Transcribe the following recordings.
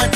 but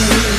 you.